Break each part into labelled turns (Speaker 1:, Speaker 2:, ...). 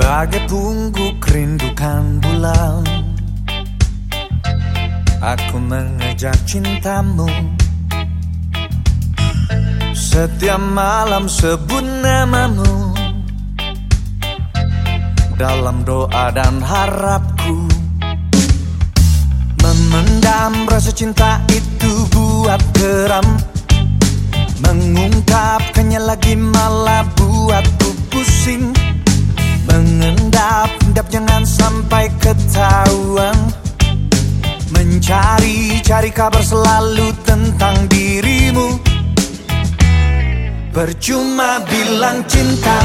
Speaker 1: Bagai pungguk rindukan bulan Aku mengejar cintamu. Setiap malam sebut namamu. Dalam doa dan harapku Memendam rasa cinta itu buat geram. Mengungkapkannya lagi malah buatku pusing. Mengendap-endap jangan sampai ketahuan. Mencari-cari kabar selalu tentang dirimu. Percuma bilang cinta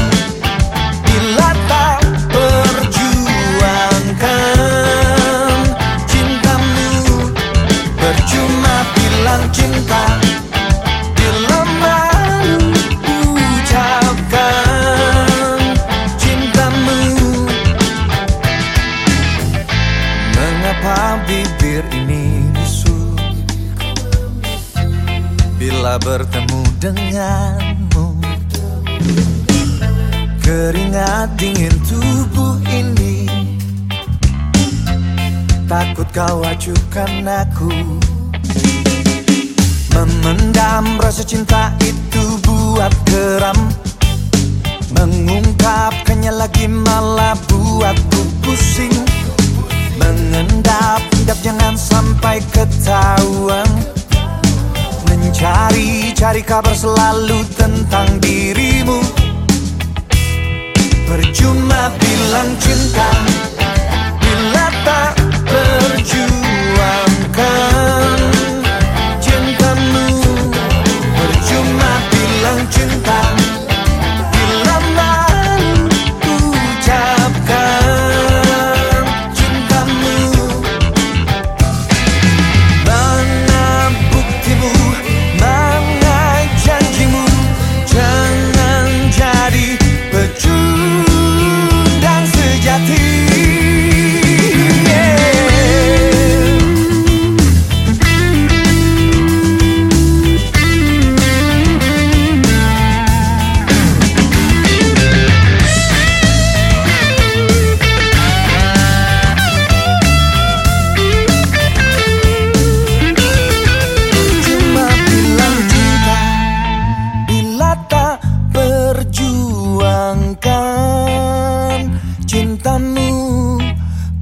Speaker 1: Bila bertemu denganmu. Keringat dingin tubuh ini. Takut kau acuhkan aku. Memendam rasa cinta itu buat geram. Mengungkapkannya Mencari-cari kabar selalu tentang dirimu. Percuma bilang cinta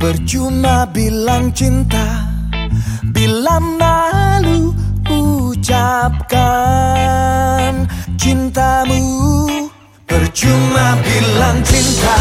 Speaker 1: Percuma bilang cinta Bila malu ucapkan cintamu. Percuma bilang cinta